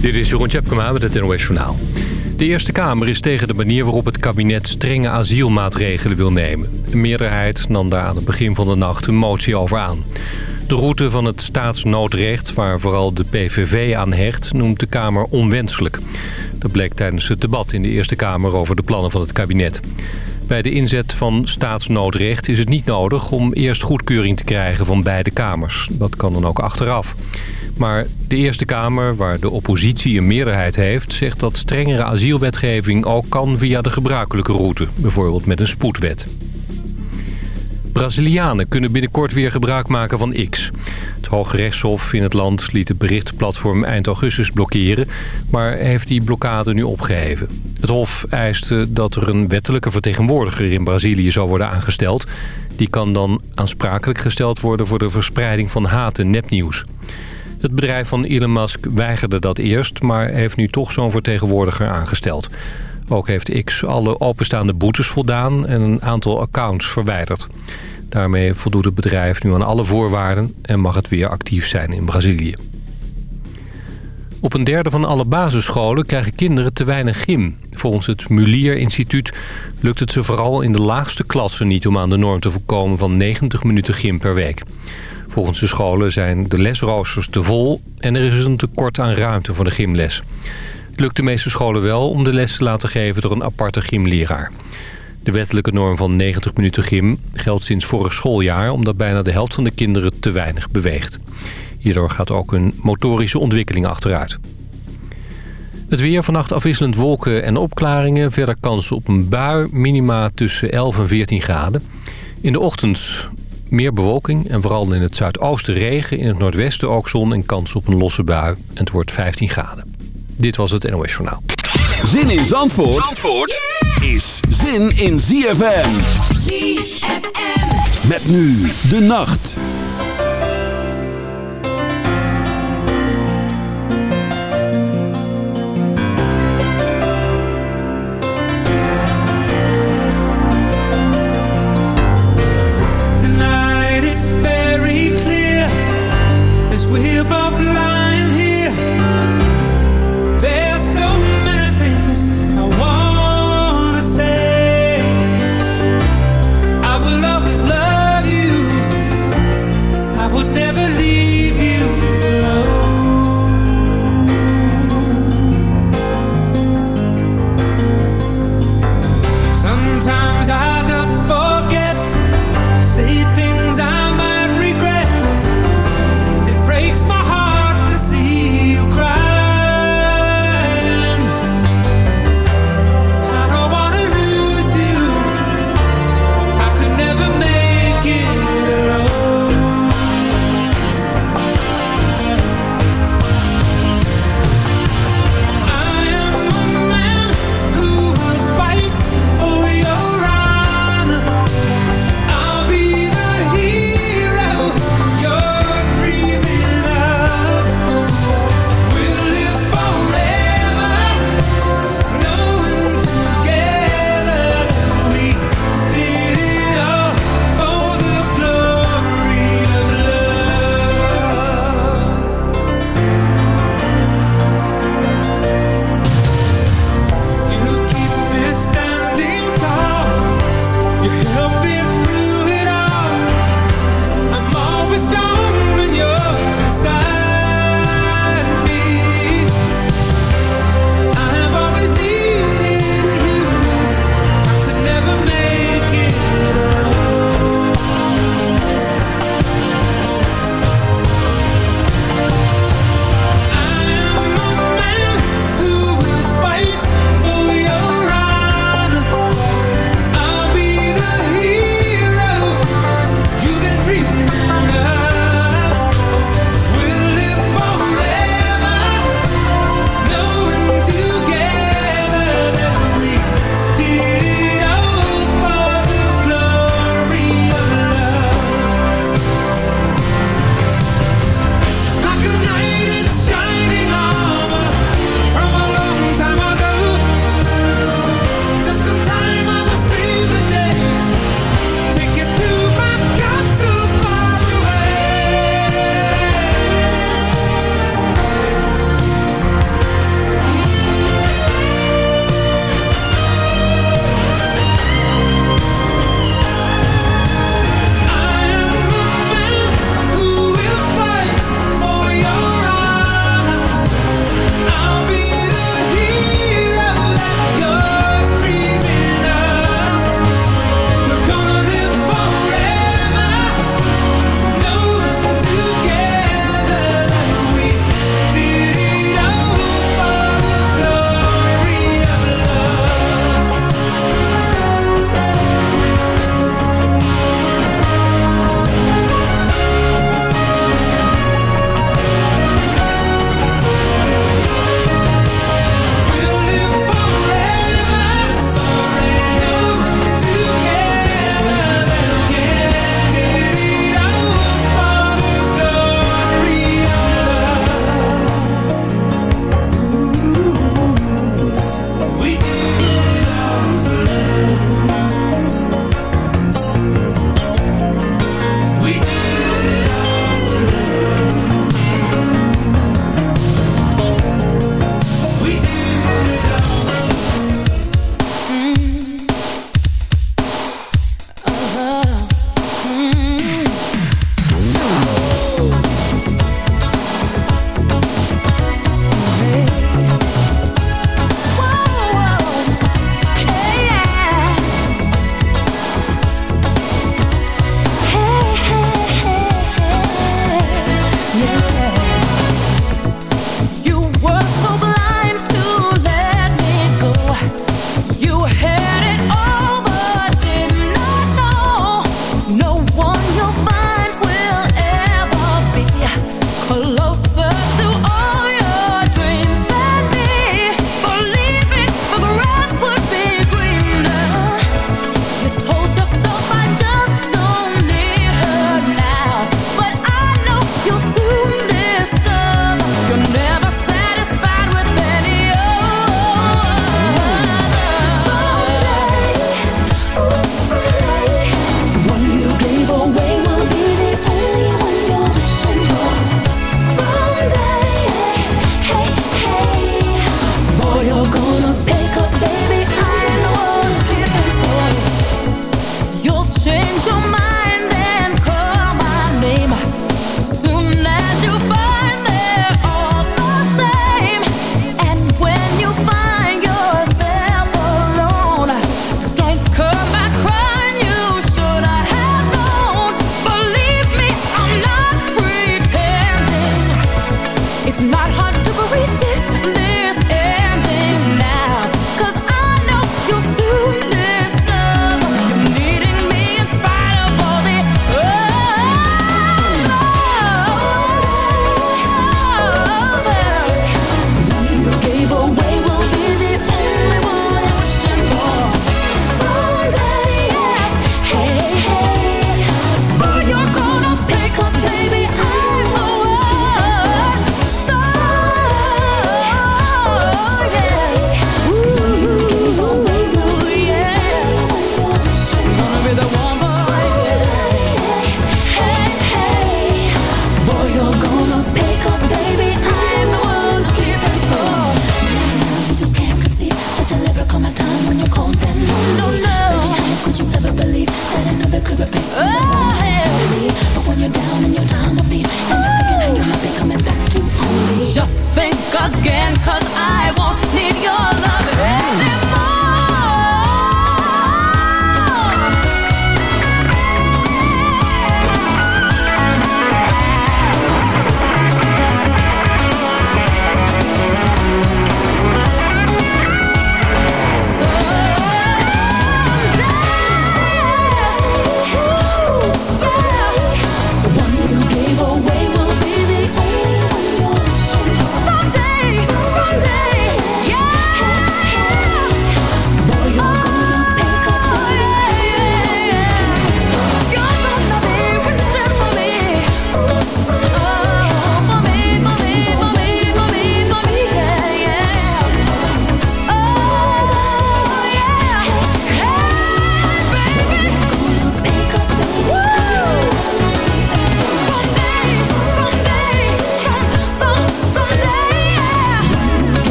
Dit is Jeroen Tjepkema met het NOS. De Eerste Kamer is tegen de manier waarop het kabinet strenge asielmaatregelen wil nemen. Een meerderheid nam daar aan het begin van de nacht een motie over aan. De route van het staatsnoodrecht, waar vooral de PVV aan hecht, noemt de Kamer onwenselijk. Dat bleek tijdens het debat in de Eerste Kamer over de plannen van het kabinet. Bij de inzet van staatsnoodrecht is het niet nodig om eerst goedkeuring te krijgen van beide kamers. Dat kan dan ook achteraf. Maar de Eerste Kamer, waar de oppositie een meerderheid heeft... zegt dat strengere asielwetgeving ook kan via de gebruikelijke route. Bijvoorbeeld met een spoedwet. Brazilianen kunnen binnenkort weer gebruik maken van X. Het Hoge Rechtshof in het land liet het berichtplatform eind augustus blokkeren... maar heeft die blokkade nu opgeheven. Het Hof eiste dat er een wettelijke vertegenwoordiger in Brazilië zou worden aangesteld. Die kan dan aansprakelijk gesteld worden voor de verspreiding van haat en nepnieuws. Het bedrijf van Elon Musk weigerde dat eerst, maar heeft nu toch zo'n vertegenwoordiger aangesteld. Ook heeft X alle openstaande boetes voldaan en een aantal accounts verwijderd. Daarmee voldoet het bedrijf nu aan alle voorwaarden en mag het weer actief zijn in Brazilië. Op een derde van alle basisscholen krijgen kinderen te weinig gym. Volgens het Mulier Instituut lukt het ze vooral in de laagste klassen niet... om aan de norm te voorkomen van 90 minuten gym per week. Volgens de scholen zijn de lesroosters te vol en er is een tekort aan ruimte voor de gymles. Het lukt de meeste scholen wel om de les te laten geven door een aparte gymleraar. De wettelijke norm van 90 minuten gym geldt sinds vorig schooljaar... omdat bijna de helft van de kinderen te weinig beweegt. Hierdoor gaat ook hun motorische ontwikkeling achteruit. Het weer vannacht afwisselend wolken en opklaringen. Verder kans op een bui, minima tussen 11 en 14 graden. In de ochtend meer bewolking en vooral in het zuidoosten regen. In het noordwesten ook zon en kans op een losse bui. En het wordt 15 graden. Dit was het NOS Journaal. Zin in Zandvoort, Zandvoort is zin in ZFM. ZFM. Met nu de nacht.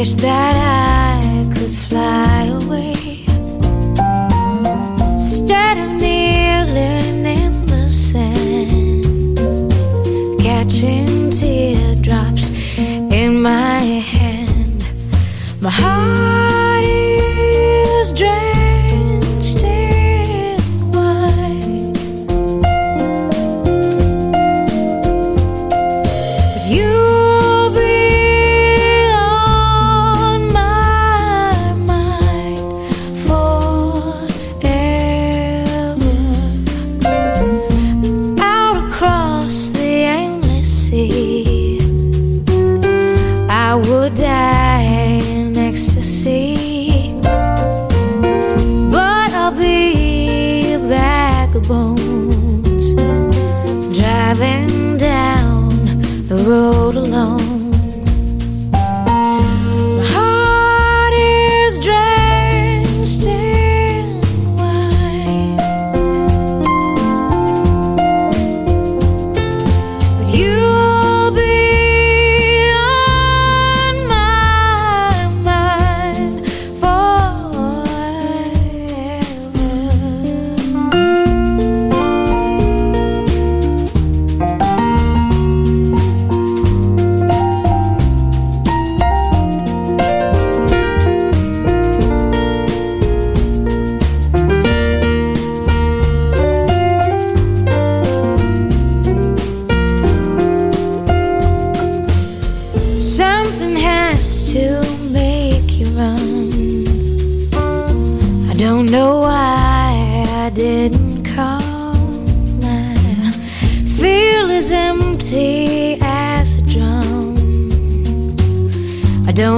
wish that I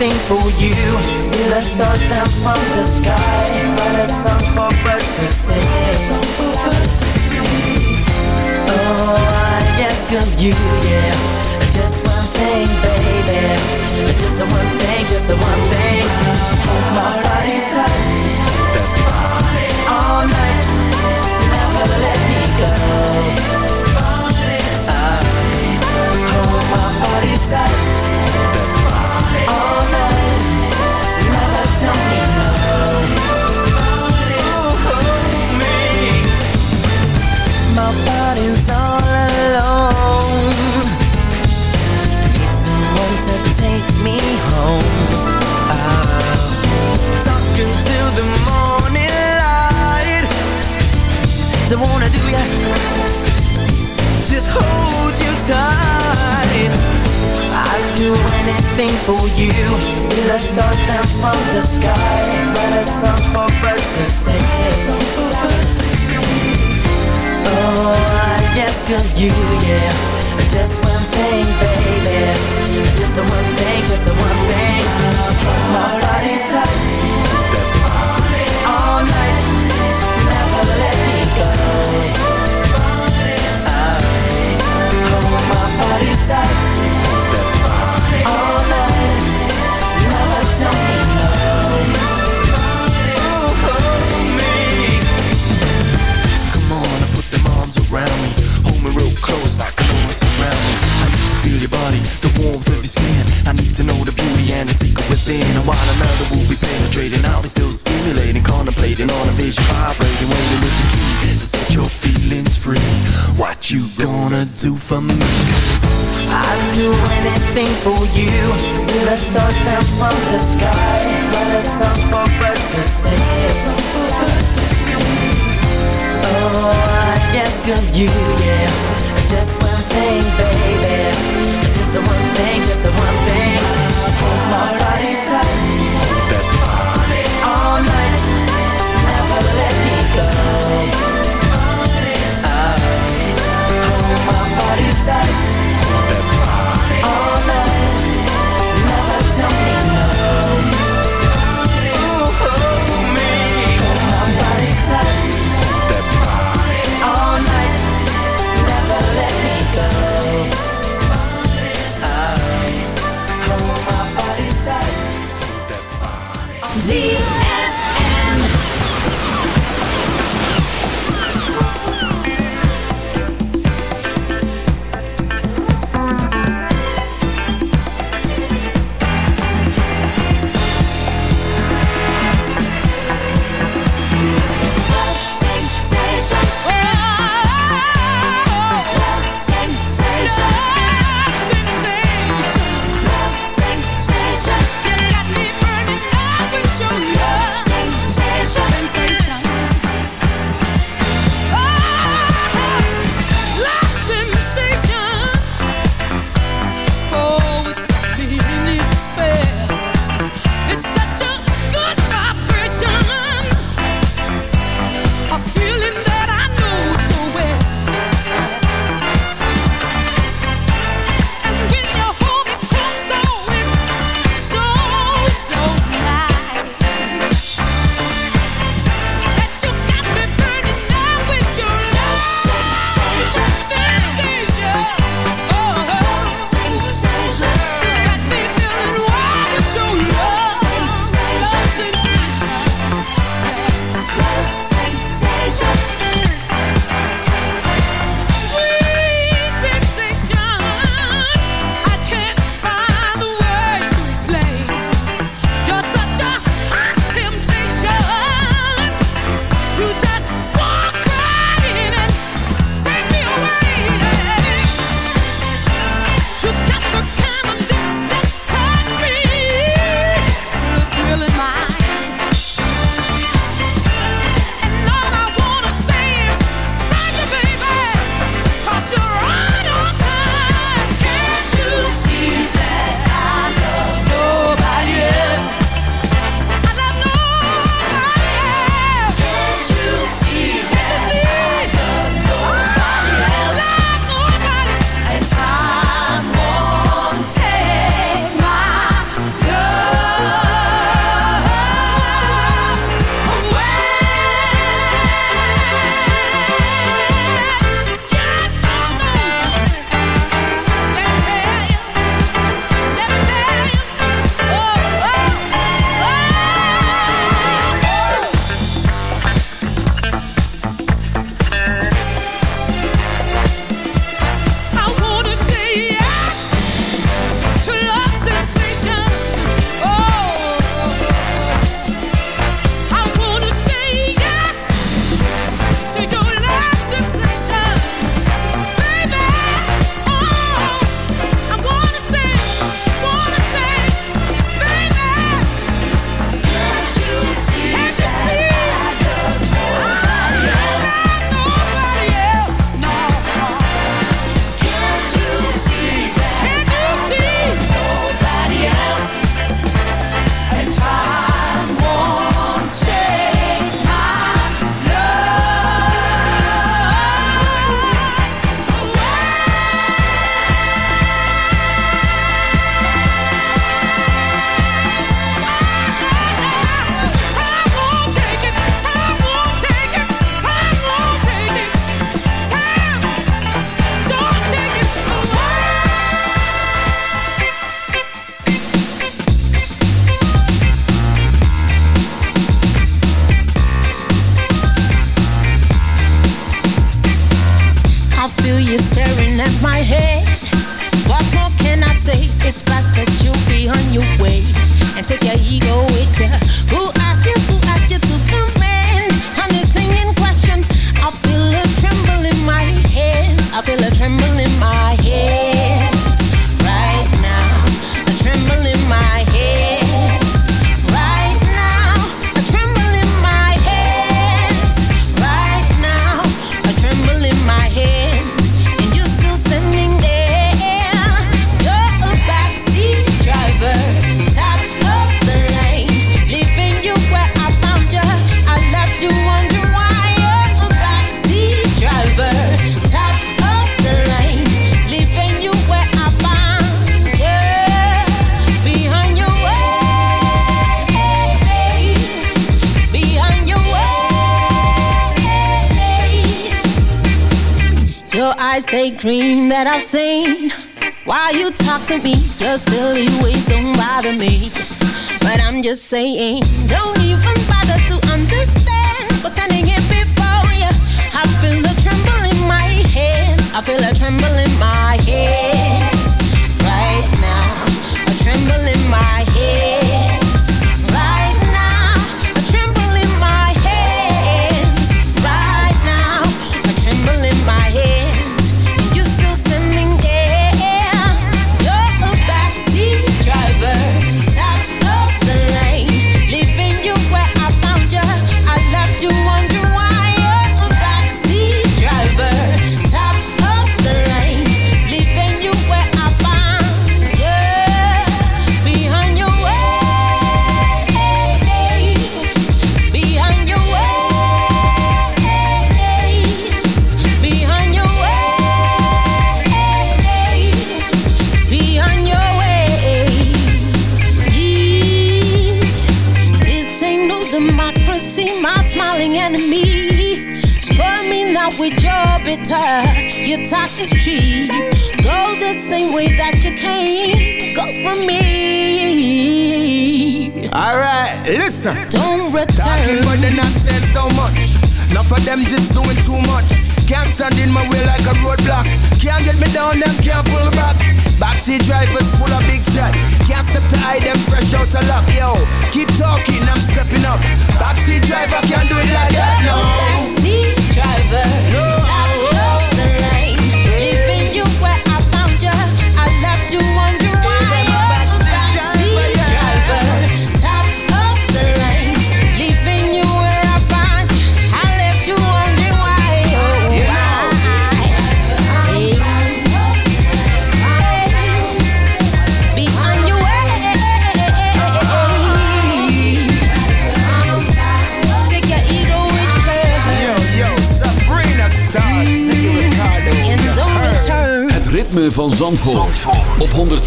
something for you. Still a star down from the sky, but a song for birds to sing. Oh, I ask of you, yeah. Just one thing, baby. Just one thing, just one thing. Hold my body tight, body all night. Never let me go. Hold my body tight. of you, yeah. Just one thing, baby. Just one thing, just one thing. thin And while another will be penetrating. I'll be still stimulating, contemplating On a vision vibrating, waiting with the key To set your feelings free. What you gonna do for me? i I'd do anything for you. Still a star down from the sky But it's up for us to see Oh, I ask of you, yeah. Just one thing, baby. Just one thing, just one thing.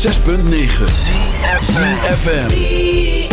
106.9 FM.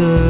deserve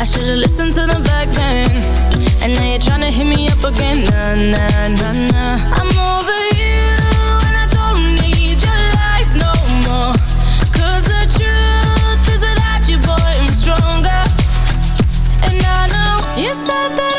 I should've listened to the back then. And now you're tryna hit me up again. Nah, nah, nah, nah. I'm over you And I don't need your lies no more. Cause the truth is without you, boy, I'm stronger. And I know you said that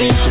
me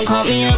don't call me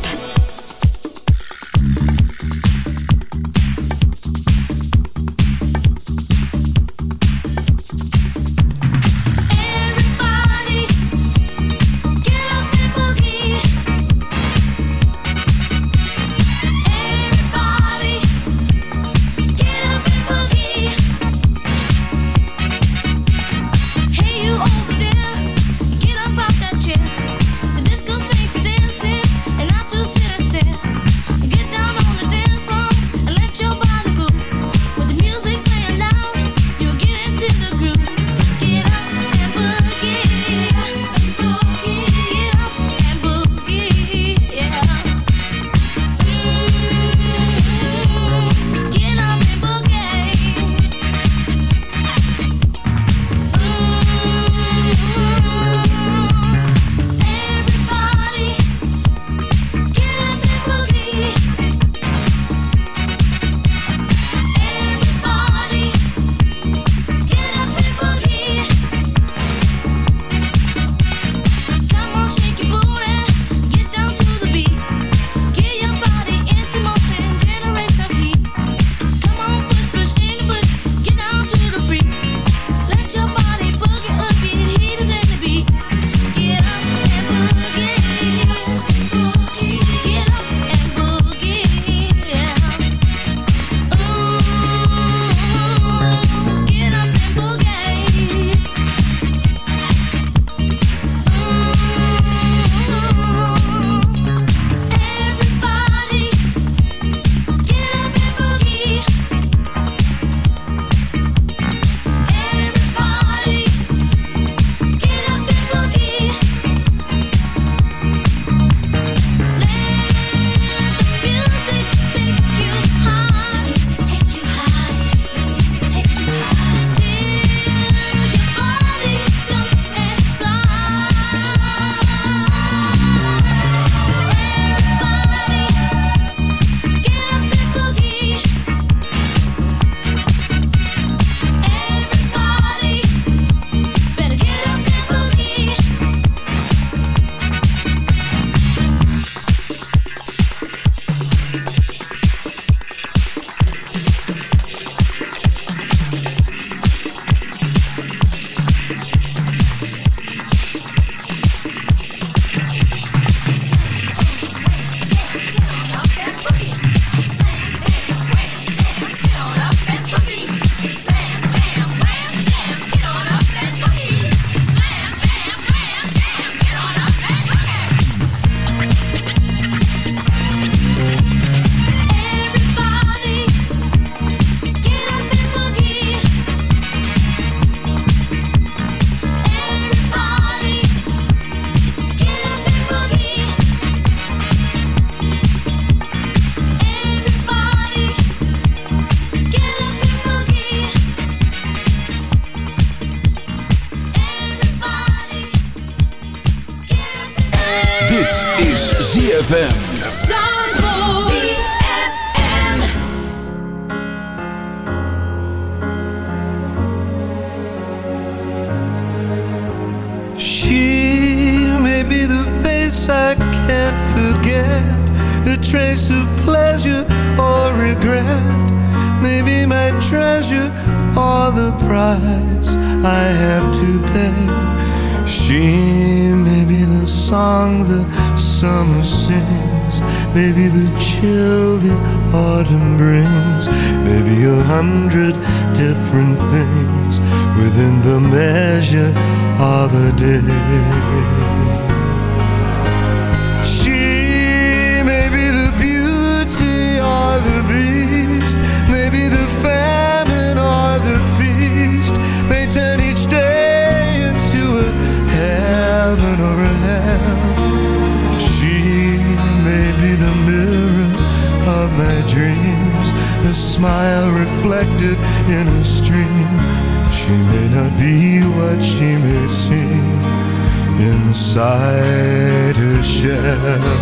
inside her shell.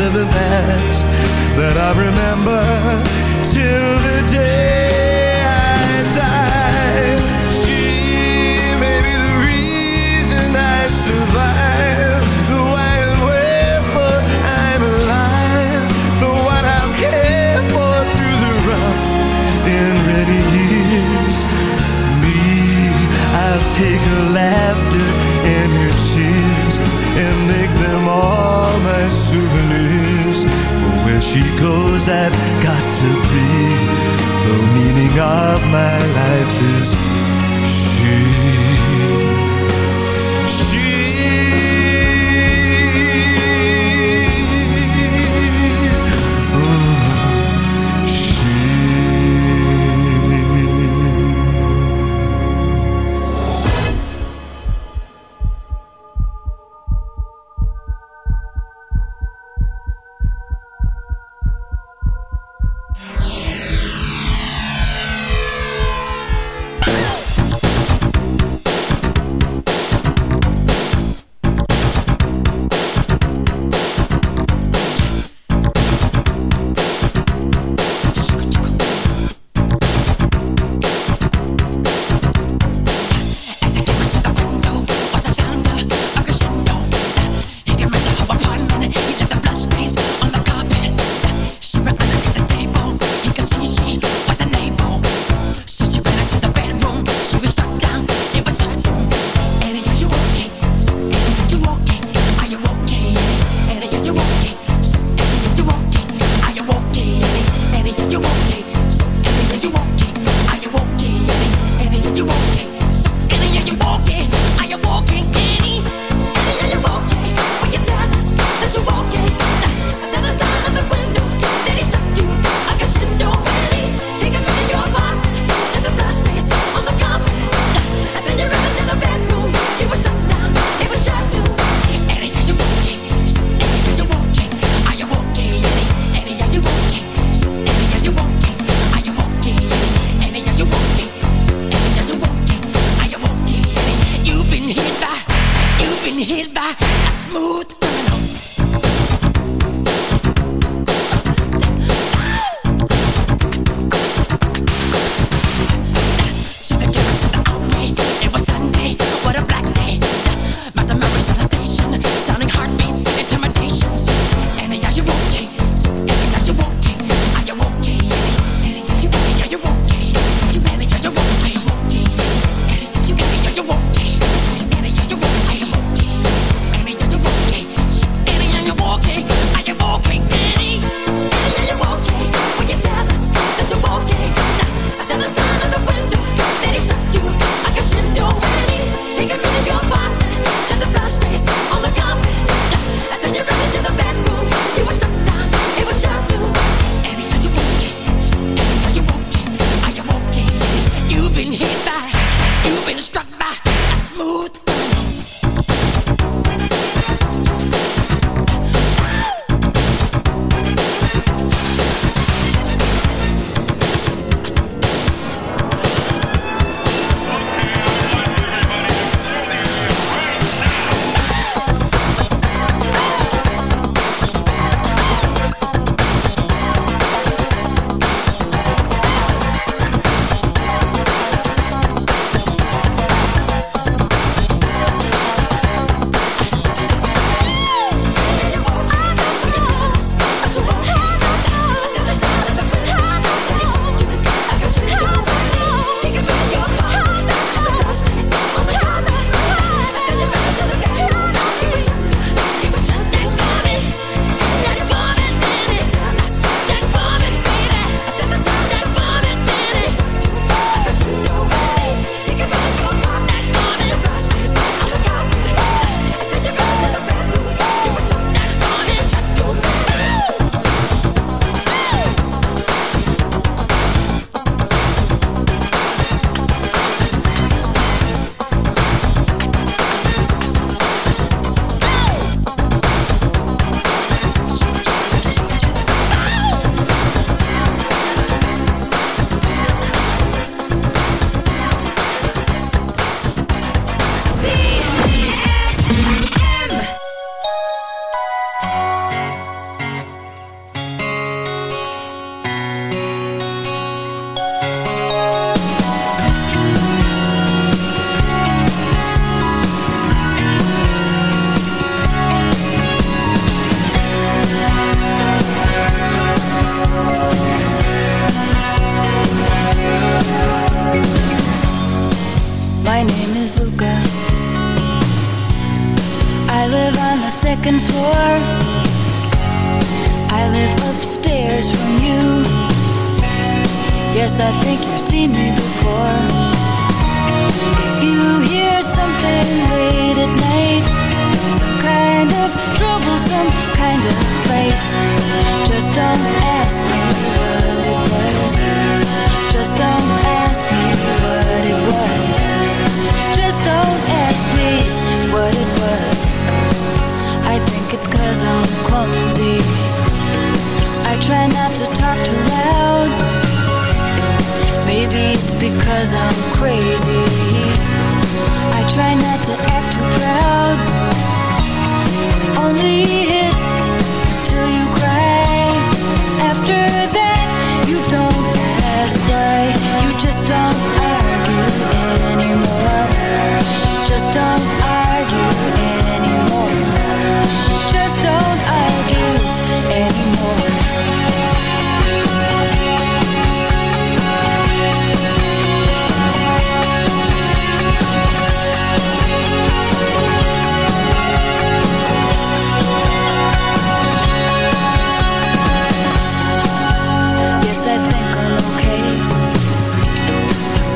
Of the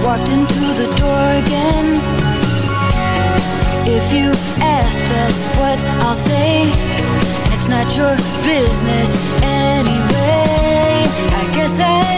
walked into the door again. If you ask, that's what I'll say. It's not your business anyway. I guess I